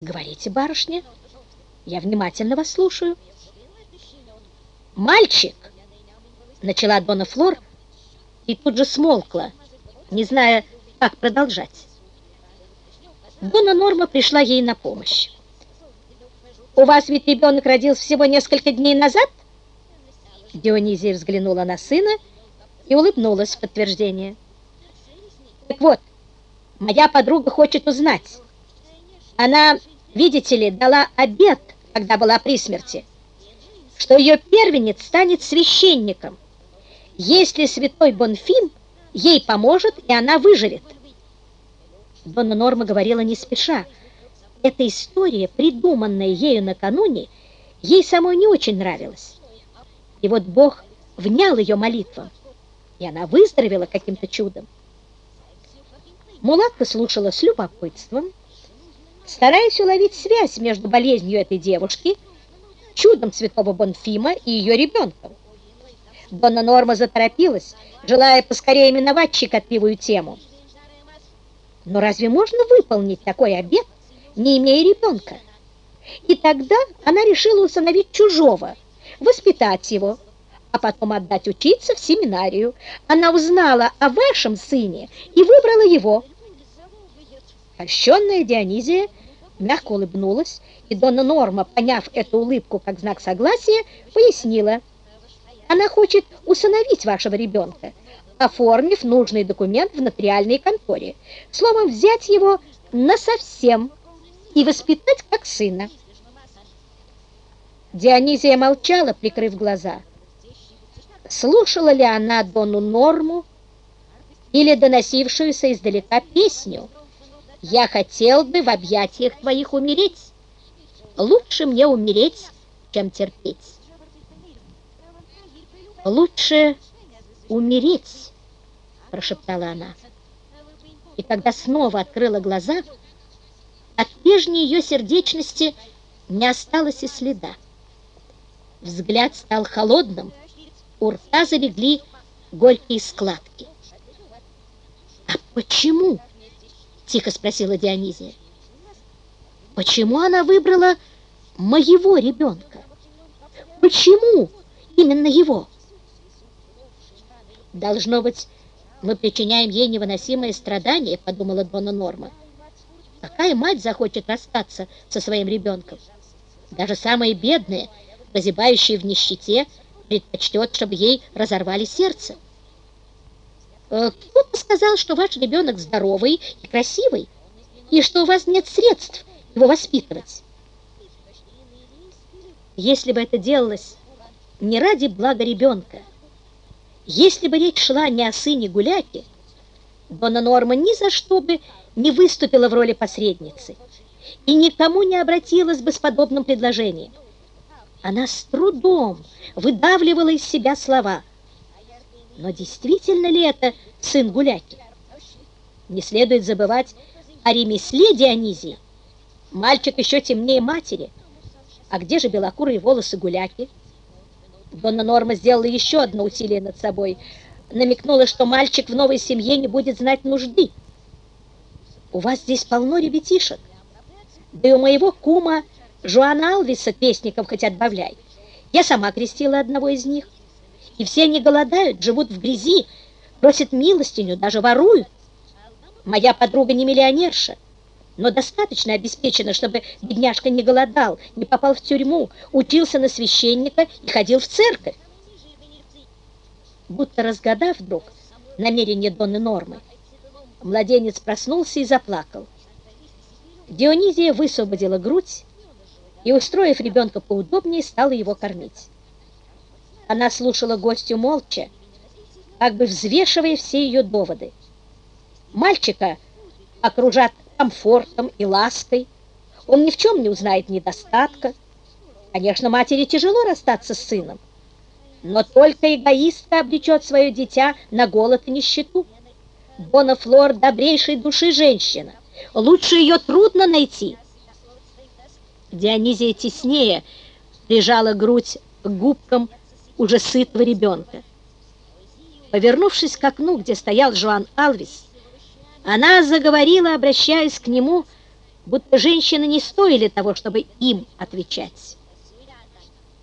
Говорите, барышня, я внимательно вас слушаю. Мальчик, начала Дона Флор и тут же смолкла, не зная, как продолжать. Дона Норма пришла ей на помощь. «У вас ведь ребенок родился всего несколько дней назад?» Дионизия взглянула на сына и улыбнулась в подтверждение. «Так вот, моя подруга хочет узнать. Она, видите ли, дала обед, когда была при смерти, что ее первенец станет священником, если святой Бонфим ей поможет, и она выживет». Донна Норма говорила не спеша. Эта история, придуманная ею накануне, ей самой не очень нравилась. И вот Бог внял ее молитвам, и она выздоровела каким-то чудом. Мулатка слушала с любопытством, стараясь уловить связь между болезнью этой девушки, чудом святого Бонфима и ее ребенком. Донна Норма заторопилась, желая поскорее именовать щекотливую тему. Но разве можно выполнить такой обет, не имея ребенка? И тогда она решила усыновить чужого, воспитать его, а потом отдать учиться в семинарию. Она узнала о вашем сыне и выбрала его. Польщенная Дионизия мягко улыбнулась, и Донна Норма, поняв эту улыбку как знак согласия, пояснила. Она хочет усыновить вашего ребенка, оформив нужный документ в нотариальной конторе. Словом, взять его насовсем и воспитать как сына. Дионизия молчала, прикрыв глаза. Слушала ли она Дону Норму или доносившуюся издалека песню «Я хотел бы в объятиях твоих умереть. Лучше мне умереть, чем терпеть». «Лучше умереть», — прошептала она. И когда снова открыла глаза, от прежней ее сердечности не осталось и следа. Взгляд стал холодным, у рта залегли горькие складки. «А почему?» — тихо спросила Дионизия. «Почему она выбрала моего ребенка? Почему именно его?» «Должно быть, мы причиняем ей невыносимые страдания», — подумала Дона Норма. «Какая мать захочет расстаться со своим ребенком? Даже самые бедные — прозябающий в нищете, предпочтет, чтобы ей разорвали сердце. Э, кто-то сказал, что ваш ребенок здоровый и красивый, и что у вас нет средств его воспитывать. Если бы это делалось не ради блага ребенка, если бы речь шла не о сыне гуляки, Дона Норма ни за что бы не выступила в роли посредницы и никому не обратилась бы с подобным предложением. Она с трудом выдавливала из себя слова. Но действительно ли это сын гуляки? Не следует забывать о ремесле Дионизии. Мальчик еще темнее матери. А где же белокурые волосы гуляки? Донна Норма сделала еще одно усилие над собой. Намекнула, что мальчик в новой семье не будет знать нужды. У вас здесь полно ребятишек. Да и у моего кума Жуана Алвиса песников хоть отбавляй. Я сама крестила одного из них. И все они голодают, живут в грязи, просят милостиню, даже воруют. Моя подруга не миллионерша, но достаточно обеспечена, чтобы бедняжка не голодал, не попал в тюрьму, учился на священника и ходил в церковь. Будто разгадав вдруг намерение Донны Нормы, младенец проснулся и заплакал. Дионизия высвободила грудь, и, устроив ребенка поудобнее, стала его кормить. Она слушала гостю молча, как бы взвешивая все ее доводы. Мальчика окружат комфортом и лаской, он ни в чем не узнает недостатка. Конечно, матери тяжело расстаться с сыном, но только эгоистка обречет свое дитя на голод и нищету. Бона Флор добрейшей души женщина, лучше ее трудно найти. Дионизия теснее прижала грудь к губкам уже сытого ребенка. Повернувшись к окну, где стоял Жуан Алвис, она заговорила, обращаясь к нему будто женщины не стоили того, чтобы им отвечать.